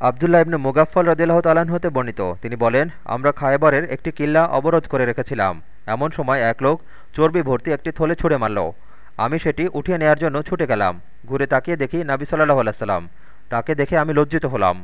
আবদুল্লাহ ইবনে মুগাফল রদিল্লাহ তালান হতে বর্ণিত। তিনি বলেন, আমরা খায়বারের একটি কিল্লা অবরোধ করে রেখেছিলাম। এমন সময় এক লোক চর্বি ভর্তি একটি থলে ছুঁড়ে মারল। আমি সেটি উঠিয়ে নেয়ার জন্য ছুটে গেলাম। ঘুরে তাকিয়ে দেখি নাবি সাল্লাহ আলাইসাল্লাম তাকে দেখে আমি লজ্জিত হলাম।